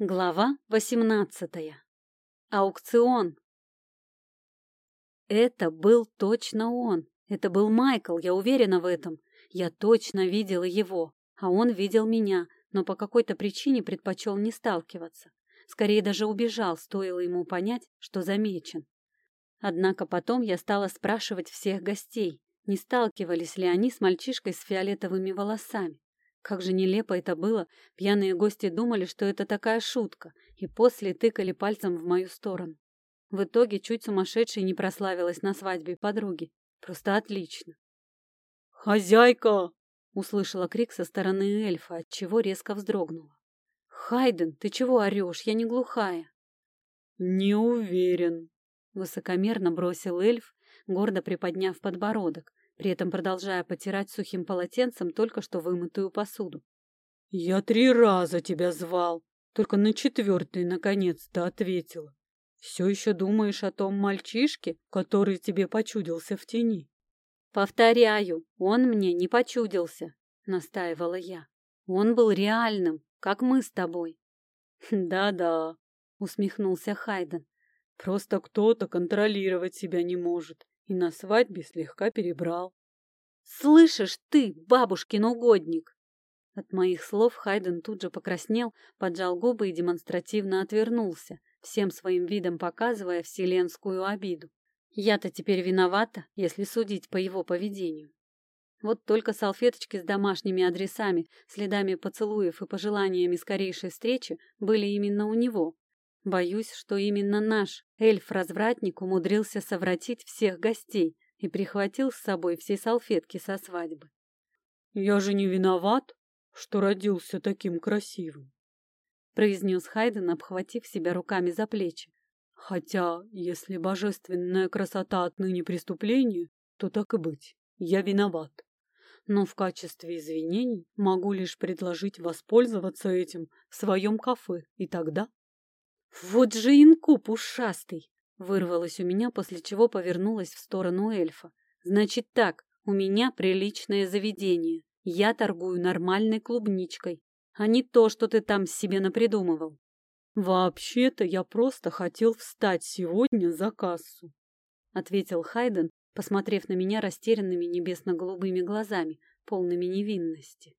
Глава восемнадцатая. Аукцион. Это был точно он. Это был Майкл, я уверена в этом. Я точно видела его, а он видел меня, но по какой-то причине предпочел не сталкиваться. Скорее даже убежал, стоило ему понять, что замечен. Однако потом я стала спрашивать всех гостей, не сталкивались ли они с мальчишкой с фиолетовыми волосами. Как же нелепо это было. Пьяные гости думали, что это такая шутка, и после тыкали пальцем в мою сторону. В итоге чуть сумасшедшей не прославилась на свадьбе подруги. Просто отлично. «Хозяйка!» — услышала крик со стороны эльфа, от чего резко вздрогнула. «Хайден, ты чего орешь? Я не глухая». «Не уверен», — высокомерно бросил эльф, гордо приподняв подбородок, при этом продолжая потирать сухим полотенцем только что вымытую посуду. «Я три раза тебя звал, только на четвертый наконец-то ответила. Все еще думаешь о том мальчишке, который тебе почудился в тени?» «Повторяю, он мне не почудился», — настаивала я. «Он был реальным, как мы с тобой». «Да-да», — усмехнулся Хайден. «Просто кто-то контролировать себя не может и на свадьбе слегка перебрал. «Слышишь ты, бабушкин угодник!» От моих слов Хайден тут же покраснел, поджал губы и демонстративно отвернулся, всем своим видом показывая вселенскую обиду. Я-то теперь виновата, если судить по его поведению. Вот только салфеточки с домашними адресами, следами поцелуев и пожеланиями скорейшей встречи были именно у него, Боюсь, что именно наш эльф-развратник умудрился совратить всех гостей и прихватил с собой все салфетки со свадьбы. «Я же не виноват, что родился таким красивым», — произнес Хайден, обхватив себя руками за плечи. «Хотя, если божественная красота отныне преступление, то так и быть, я виноват. Но в качестве извинений могу лишь предложить воспользоваться этим в своем кафе, и тогда «Вот же инкуб ушастый!» Вырвалось у меня, после чего повернулась в сторону эльфа. «Значит так, у меня приличное заведение. Я торгую нормальной клубничкой, а не то, что ты там себе напридумывал». «Вообще-то я просто хотел встать сегодня за кассу», — ответил Хайден, посмотрев на меня растерянными небесно-голубыми глазами, полными невинности.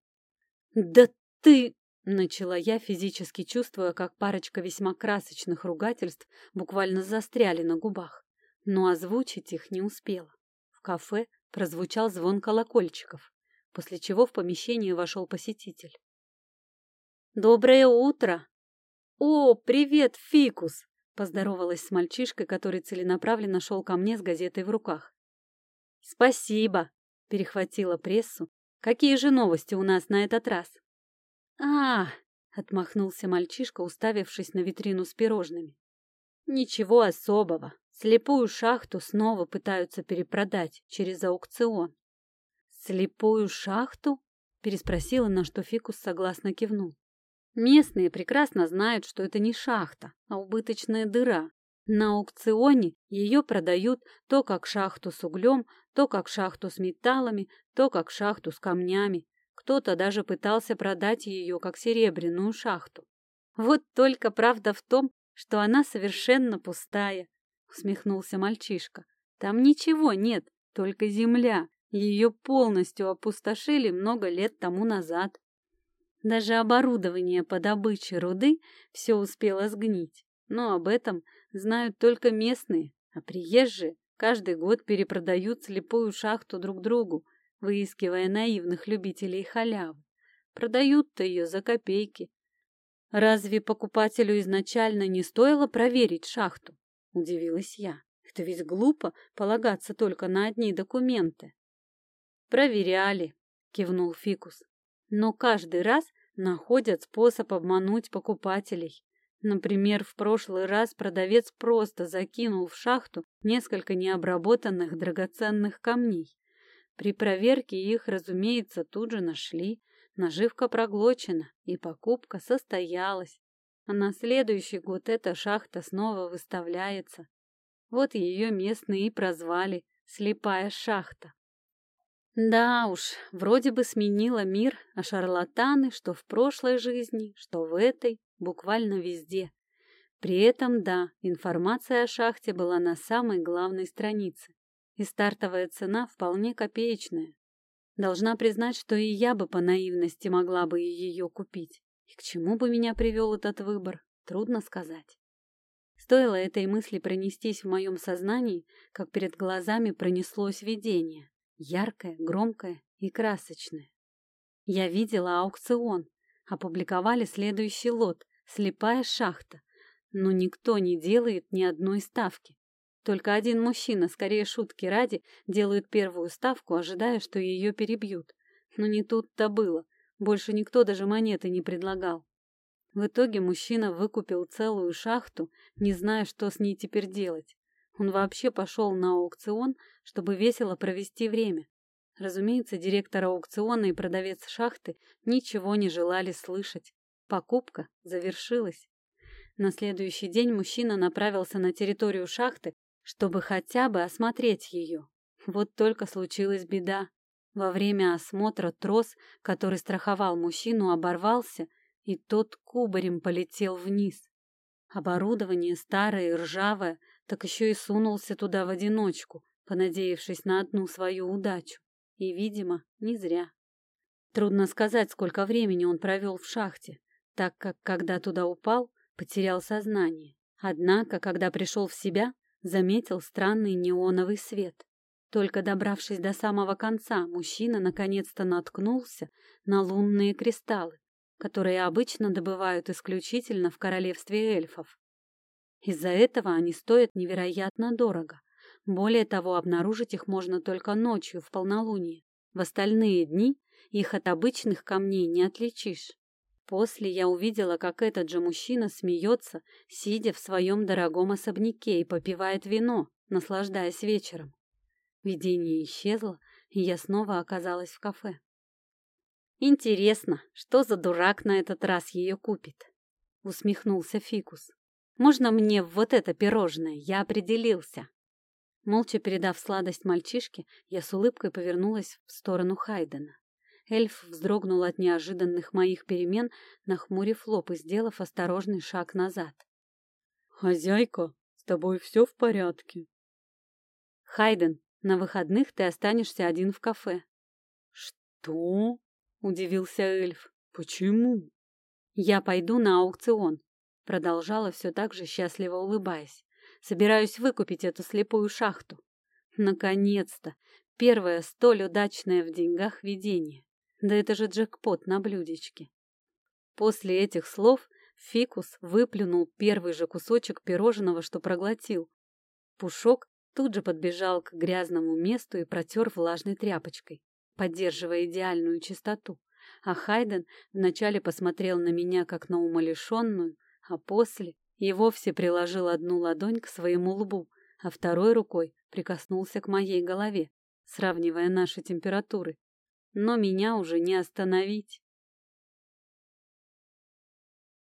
«Да ты...» Начала я, физически чувствуя, как парочка весьма красочных ругательств буквально застряли на губах, но озвучить их не успела. В кафе прозвучал звон колокольчиков, после чего в помещение вошел посетитель. «Доброе утро!» «О, привет, Фикус!» Поздоровалась с мальчишкой, который целенаправленно шел ко мне с газетой в руках. «Спасибо!» — перехватила прессу. «Какие же новости у нас на этот раз?» А отмахнулся мальчишка, уставившись на витрину с пирожными. «Ничего особого. Слепую шахту снова пытаются перепродать через аукцион». «Слепую шахту?» — переспросила, на что Фикус согласно кивнул. «Местные прекрасно знают, что это не шахта, а убыточная дыра. На аукционе ее продают то как шахту с углем, то как шахту с металлами, то как шахту с камнями. Кто-то даже пытался продать ее как серебряную шахту. Вот только правда в том, что она совершенно пустая, усмехнулся мальчишка. Там ничего нет, только земля. Ее полностью опустошили много лет тому назад. Даже оборудование по добыче руды все успело сгнить. Но об этом знают только местные, а приезжие каждый год перепродают слепую шахту друг другу, выискивая наивных любителей халявы. Продают-то ее за копейки. Разве покупателю изначально не стоило проверить шахту? Удивилась я. Это ведь глупо полагаться только на одни документы. Проверяли, кивнул Фикус. Но каждый раз находят способ обмануть покупателей. Например, в прошлый раз продавец просто закинул в шахту несколько необработанных драгоценных камней. При проверке их, разумеется, тут же нашли. Наживка проглочена, и покупка состоялась. А на следующий год эта шахта снова выставляется. Вот ее местные и прозвали «слепая шахта». Да уж, вроде бы сменила мир, а шарлатаны, что в прошлой жизни, что в этой, буквально везде. При этом, да, информация о шахте была на самой главной странице, и стартовая цена вполне копеечная. Должна признать, что и я бы по наивности могла бы ее купить. И к чему бы меня привел этот выбор, трудно сказать. Стоило этой мысли пронестись в моем сознании, как перед глазами пронеслось видение. Яркое, громкое и красочное. Я видела аукцион. Опубликовали следующий лот «Слепая шахта». Но никто не делает ни одной ставки. Только один мужчина, скорее шутки ради, делает первую ставку, ожидая, что ее перебьют. Но не тут-то было. Больше никто даже монеты не предлагал. В итоге мужчина выкупил целую шахту, не зная, что с ней теперь делать. Он вообще пошел на аукцион, чтобы весело провести время. Разумеется, директор аукциона и продавец шахты ничего не желали слышать. Покупка завершилась. На следующий день мужчина направился на территорию шахты, чтобы хотя бы осмотреть ее. Вот только случилась беда. Во время осмотра трос, который страховал мужчину, оборвался, и тот кубарем полетел вниз. Оборудование старое и ржавое, так еще и сунулся туда в одиночку, понадеявшись на одну свою удачу. И, видимо, не зря. Трудно сказать, сколько времени он провел в шахте, так как, когда туда упал, потерял сознание. Однако, когда пришел в себя, заметил странный неоновый свет. Только добравшись до самого конца, мужчина наконец-то наткнулся на лунные кристаллы, которые обычно добывают исключительно в королевстве эльфов. Из-за этого они стоят невероятно дорого. Более того, обнаружить их можно только ночью, в полнолуние. В остальные дни их от обычных камней не отличишь. После я увидела, как этот же мужчина смеется, сидя в своем дорогом особняке и попивает вино, наслаждаясь вечером. Видение исчезло, и я снова оказалась в кафе. «Интересно, что за дурак на этот раз ее купит?» — усмехнулся Фикус. Можно мне вот это пирожное? Я определился. Молча передав сладость мальчишке, я с улыбкой повернулась в сторону Хайдена. Эльф вздрогнул от неожиданных моих перемен, нахмурив лоб и сделав осторожный шаг назад. «Хозяйка, с тобой все в порядке?» «Хайден, на выходных ты останешься один в кафе». «Что?» — удивился эльф. «Почему?» «Я пойду на аукцион. Продолжала все так же счастливо улыбаясь. Собираюсь выкупить эту слепую шахту. Наконец-то! Первое столь удачное в деньгах видение. Да это же джекпот на блюдечке. После этих слов Фикус выплюнул первый же кусочек пирожного, что проглотил. Пушок тут же подбежал к грязному месту и протер влажной тряпочкой, поддерживая идеальную чистоту. А Хайден вначале посмотрел на меня, как на умалишенную, а после и вовсе приложил одну ладонь к своему лбу, а второй рукой прикоснулся к моей голове, сравнивая наши температуры. Но меня уже не остановить.